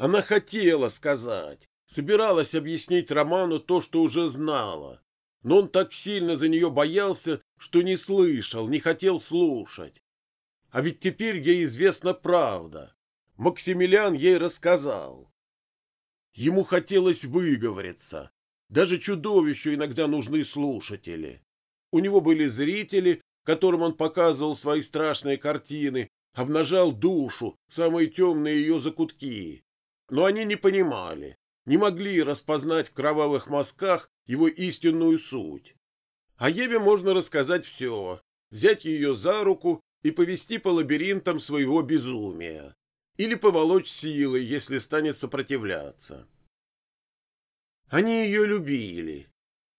Она хотела сказать, собиралась объяснить Роману то, что уже знала, но он так сильно за нее боялся, что не слышал, не хотел слушать. А ведь теперь ей известна правда. Максимилиан ей рассказал. Ему хотелось выговориться. Даже чудовищу иногда нужны слушатели. У него были зрители, которым он показывал свои страшные картины, обнажал душу, самые темные ее закутки. Но они не понимали, не могли распознать в кровавых мазках его истинную суть. А Еве можно рассказать все, взять ее за руку и повести по лабиринтам своего безумия. Или поволочь силой, если станет сопротивляться. Они ее любили.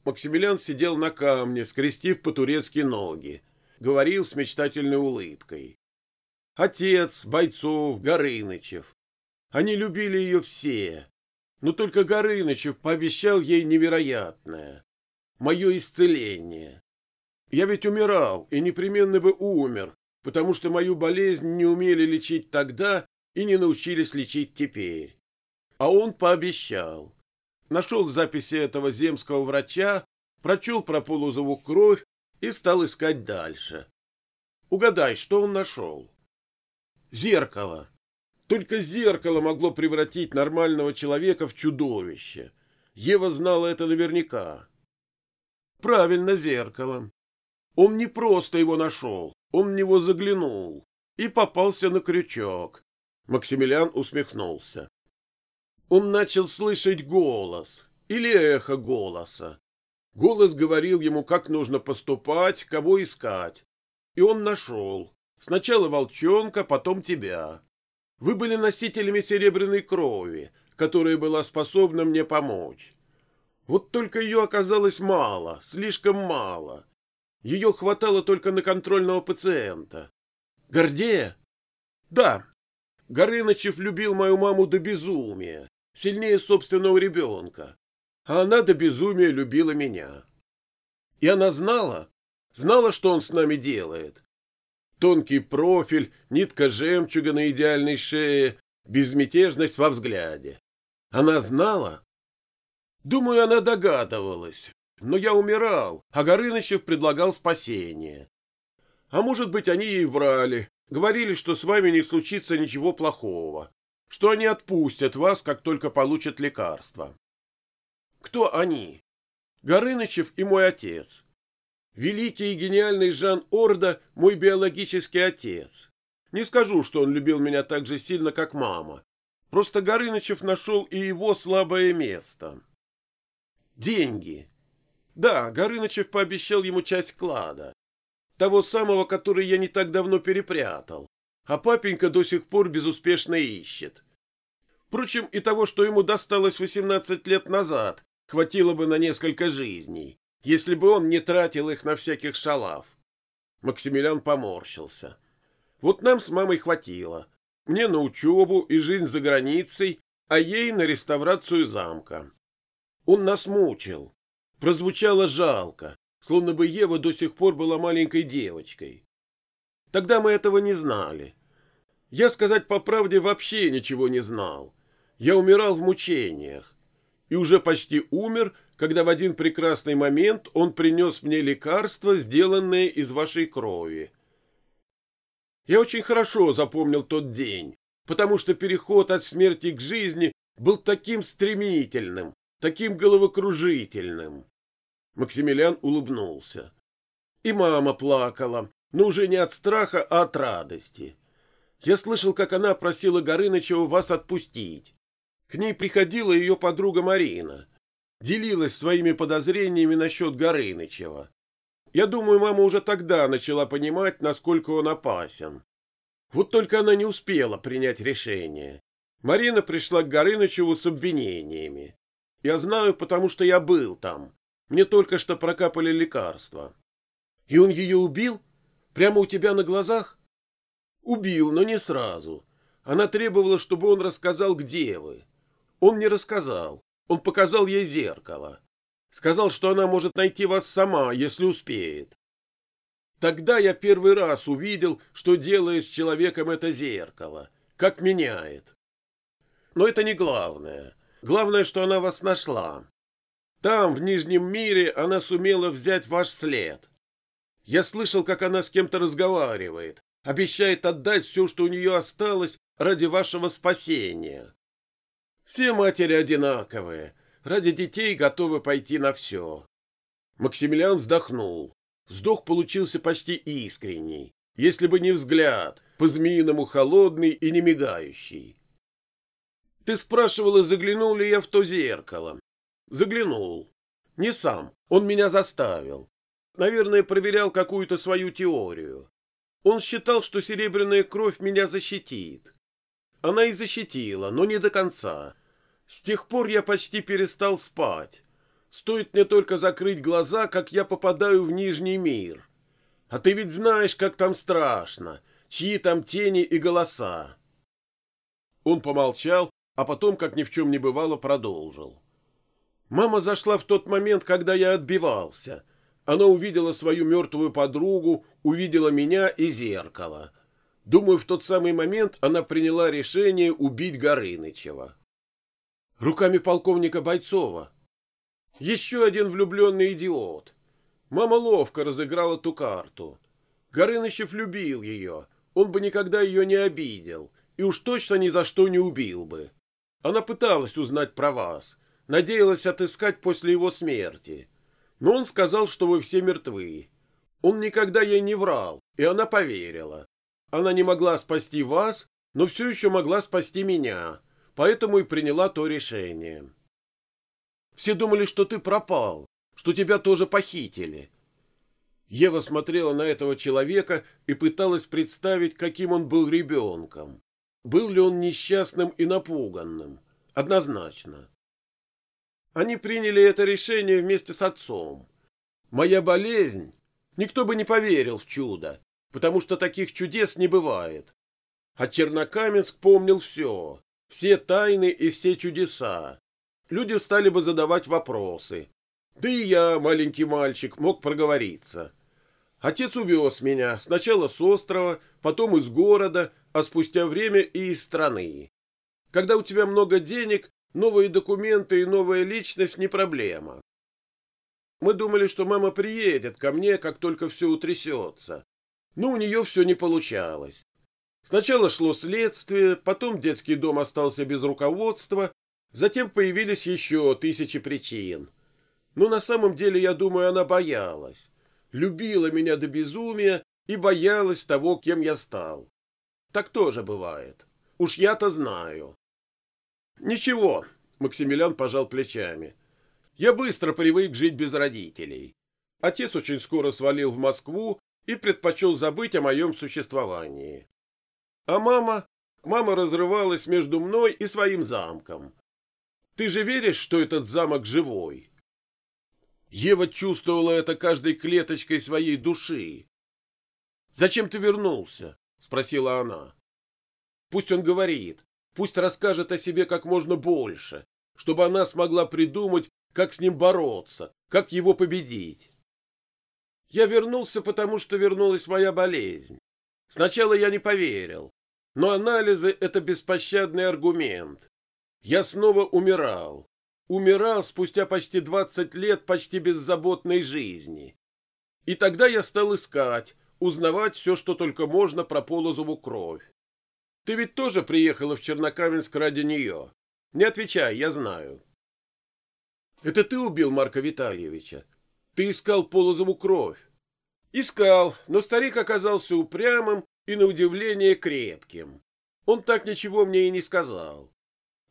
Максимилиан сидел на камне, скрестив по-турецки ноги, говорил с мечтательной улыбкой. Отец, Бойцов, Горынычев. Они любили ее все. Но только Горынычев пообещал ей невероятное. Мое исцеление. Я ведь умирал и непременно бы умер, потому что мою болезнь не умели лечить тогда и не научились лечить теперь. А он пообещал. Нашел записи этого земского врача, прочел про Полозову кровь и стал искать дальше. Угадай, что он нашел? Зеркало. Только зеркало могло превратить нормального человека в чудовище. Ева знала это наверняка. Правильно, зеркало. Он не просто его нашел, он в него заглянул и попался на крючок. Максимилиан усмехнулся. Он начал слышать голос или эхо голоса. Голос говорил ему, как нужно поступать, кого искать. И он нашел. Сначала волчонка, потом тебя. Вы были носителями серебряной крови, которая была способна мне помочь. Вот только ее оказалось мало, слишком мало. Ее хватало только на контрольного пациента. Гордея? Да. Горынычев любил мою маму до безумия, сильнее собственного ребенка. А она до безумия любила меня. И она знала, знала, что он с нами делает. Тонкий профиль, нитка жемчуга на идеальной шее, безмятежность во взгляде. Она знала? Думаю, она догадывалась, но я умирал, а Горынычев предлагал спасение. А может быть, они ей врали, говорили, что с вами не случится ничего плохого, что они отпустят вас, как только получат лекарство. Кто они? Горынычев и мой отец. Великий и гениальный Жан Орда – мой биологический отец. Не скажу, что он любил меня так же сильно, как мама. Просто Горынычев нашел и его слабое место. Деньги. Да, Горынычев пообещал ему часть клада. Того самого, который я не так давно перепрятал. А папенька до сих пор безуспешно ищет. Впрочем, и того, что ему досталось 18 лет назад, хватило бы на несколько жизней, если бы он не тратил их на всяких шалав. Максимилиан поморщился. Вот нам с мамой хватило. Мне на учебу и жизнь за границей, а ей на реставрацию замка. Он нас мучил, прозвучало жалко, словно бы Ева до сих пор была маленькой девочкой. Тогда мы этого не знали. Я, сказать по правде, вообще ничего не знал. Я умирал в мучениях. И уже почти умер, когда в один прекрасный момент он принес мне лекарство, сделанное из вашей крови. Я очень хорошо запомнил тот день, потому что переход от смерти к жизни был таким стремительным, таким головокружительным. Максимилиан улыбнулся. И мама плакала, но уже не от страха, а от радости. Я слышал, как она просила Горынычева вас отпустить. К ней приходила ее подруга Марина. Делилась своими подозрениями насчет Горынычева. Я думаю, мама уже тогда начала понимать, насколько он опасен. Вот только она не успела принять решение. Марина пришла к Горынычеву с обвинениями. Я знаю, потому что я был там. Мне только что прокапали лекарства. И он ее убил? Прямо у тебя на глазах? Убил, но не сразу. Она требовала, чтобы он рассказал, где вы. Он не рассказал. Он показал ей зеркало. Сказал, что она может найти вас сама, если успеет. Тогда я первый раз увидел, что делает с человеком это зеркало, как меняет. Но это не главное. Главное, что она вас нашла. Там, в Нижнем мире, она сумела взять ваш след. Я слышал, как она с кем-то разговаривает, обещает отдать все, что у нее осталось, ради вашего спасения. Все матери одинаковые, ради детей готовы пойти на все. Максимилиан вздохнул. Вздох получился почти искренний, если бы не взгляд, по-змеиному холодный и не мигающий. Ты спрашивала, заглянул ли я в то зеркало. Заглянул. Не сам, он меня заставил. Наверное, проверял какую-то свою теорию. Он считал, что серебряная кровь меня защитит. Она и защитила, но не до конца. С тех пор я почти перестал спать. Стоит мне только закрыть глаза, как я попадаю в Нижний мир. А ты ведь знаешь, как там страшно, чьи там тени и голоса. Он помолчал, а потом, как ни в чем не бывало, продолжил. Мама зашла в тот момент, когда я отбивался. Она увидела свою мертвую подругу, увидела меня и зеркало. Думаю, в тот самый момент она приняла решение убить Горынычева. Руками полковника Бойцова. Еще один влюбленный идиот. Мама ловко разыграла ту карту. Горынычев любил ее. Он бы никогда ее не обидел. И уж точно ни за что не убил бы. Она пыталась узнать про вас. Надеялась отыскать после его смерти. Но он сказал, что вы все мертвы. Он никогда ей не врал, и она поверила. Она не могла спасти вас, но все еще могла спасти меня, поэтому и приняла то решение. Все думали, что ты пропал, что тебя тоже похитили. Ева смотрела на этого человека и пыталась представить, каким он был ребенком. Был ли он несчастным и напуганным? Однозначно. Они приняли это решение вместе с отцом. Моя болезнь... Никто бы не поверил в чудо, потому что таких чудес не бывает. А Чернокаменск помнил все, все тайны и все чудеса. Люди стали бы задавать вопросы. Да и я, маленький мальчик, мог проговориться. Отец увез меня сначала с острова, потом из города, а спустя время и из страны. Когда у тебя много денег, новые документы и новая личность не проблема. Мы думали, что мама приедет ко мне, как только все утрясется. Но у нее все не получалось. Сначала шло следствие, потом детский дом остался без руководства, затем появились еще тысячи причин. Но на самом деле, я думаю, она боялась. Любила меня до безумия и боялась того, кем я стал. Так тоже бывает. Уж я-то знаю. Ничего, Максимилиан пожал плечами. Я быстро привык жить без родителей. Отец очень скоро свалил в Москву и предпочел забыть о моем существовании. А мама... Мама разрывалась между мной и своим замком. Ты же веришь, что этот замок живой? Ева чувствовала это каждой клеточкой своей души. «Зачем ты вернулся?» — спросила она. «Пусть он говорит, пусть расскажет о себе как можно больше, чтобы она смогла придумать, как с ним бороться, как его победить. Я вернулся, потому что вернулась моя болезнь. Сначала я не поверил, но анализы — это беспощадный аргумент. Я снова умирал. Умирал спустя почти 20 лет почти беззаботной жизни. И тогда я стал искать, узнавать все, что только можно про Полозову кровь. Ты ведь тоже приехала в Чернокаменск ради нее. Не отвечай, я знаю. Это ты убил Марка Витальевича? Ты искал Полозову кровь? Искал, но старик оказался упрямым и, на удивление, крепким. Он так ничего мне и не сказал.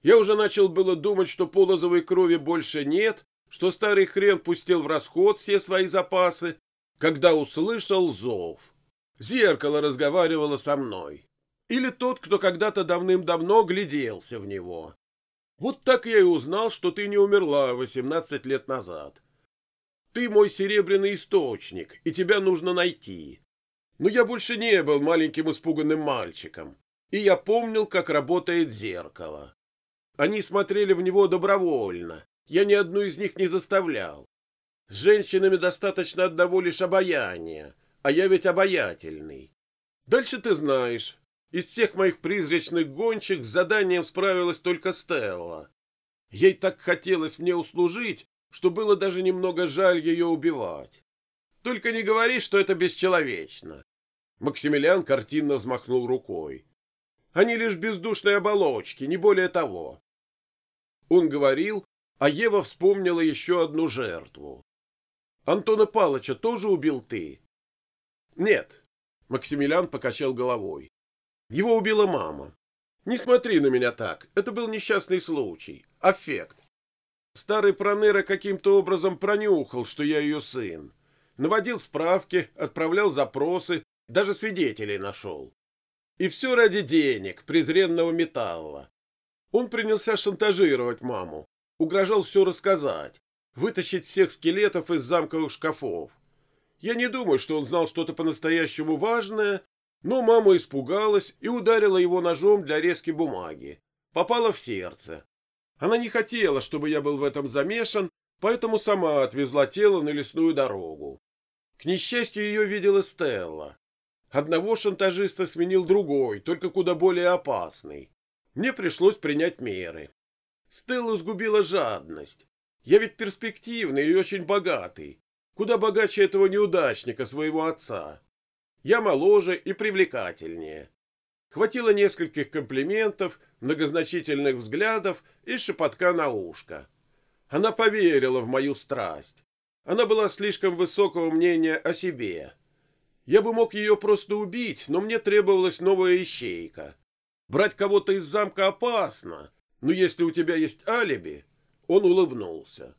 Я уже начал было думать, что Полозовой крови больше нет, что старый хрен пустил в расход все свои запасы, когда услышал зов. Зеркало разговаривало со мной. Или тот, кто когда-то давным-давно гляделся в него. Вот так я и узнал, что ты не умерла 18 лет назад. Ты мой серебряный источник, и тебя нужно найти. Но я больше не был маленьким испуганным мальчиком, и я помнил, как работает зеркало. Они смотрели в него добровольно, я ни одну из них не заставлял. С женщинами достаточно одного лишь обаяния, а я ведь обаятельный. Дальше ты знаешь. Из всех моих призрачных гонщик с заданием справилась только Стелла. Ей так хотелось мне услужить, что было даже немного жаль ее убивать. Только не говори, что это бесчеловечно. Максимилиан картинно взмахнул рукой. Они лишь бездушные оболочки, не более того. Он говорил, а Ева вспомнила еще одну жертву. Антона Палыча тоже убил ты? Нет. Максимилиан покачал головой. Его убила мама. Не смотри на меня так. Это был несчастный случай. Аффект. Старый Проныра каким-то образом пронюхал, что я ее сын. Наводил справки, отправлял запросы, даже свидетелей нашел. И все ради денег, презренного металла. Он принялся шантажировать маму, угрожал все рассказать, вытащить всех скелетов из замковых шкафов. Я не думаю, что он знал что-то по-настоящему важное, но мама испугалась и ударила его ножом для резки бумаги. Попала в сердце. Она не хотела, чтобы я был в этом замешан, поэтому сама отвезла тело на лесную дорогу. К несчастью, ее видела Стелла. Одного шантажиста сменил другой, только куда более опасный. Мне пришлось принять меры. Стеллу сгубила жадность. Я ведь перспективный и очень богатый. Куда богаче этого неудачника, своего отца. Я моложе и привлекательнее. Хватило нескольких комплиментов, многозначительных взглядов и шепотка на ушко. Она поверила в мою страсть. Она была слишком высокого мнения о себе. Я бы мог ее просто убить, но мне требовалась новая ищейка. Брать кого-то из замка опасно, но если у тебя есть алиби... Он улыбнулся.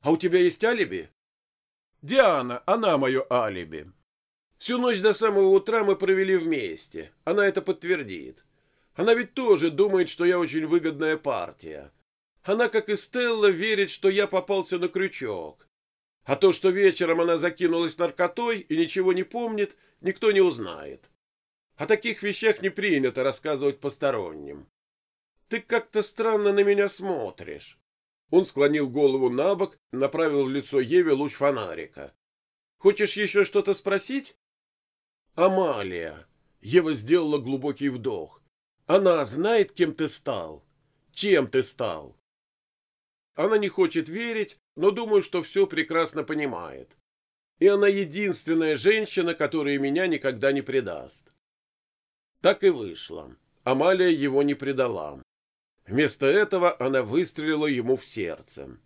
А у тебя есть алиби? Диана, она мое алиби. Всю ночь до самого утра мы провели вместе. Она это подтвердит. Она ведь тоже думает, что я очень выгодная партия. Она, как и Стелла, верит, что я попался на крючок. А то, что вечером она закинулась наркотой и ничего не помнит, никто не узнает. О таких вещах не принято рассказывать посторонним. Ты как-то странно на меня смотришь. Он склонил голову на бок, направил в лицо Еве луч фонарика. Хочешь еще что-то спросить? Амалия. Ева сделала глубокий вдох. Она знает, кем ты стал. Чем ты стал. Она не хочет верить, но думаю, что все прекрасно понимает. И она единственная женщина, которая меня никогда не предаст. Так и вышло. Амалия его не предала. Вместо этого она выстрелила ему в сердце.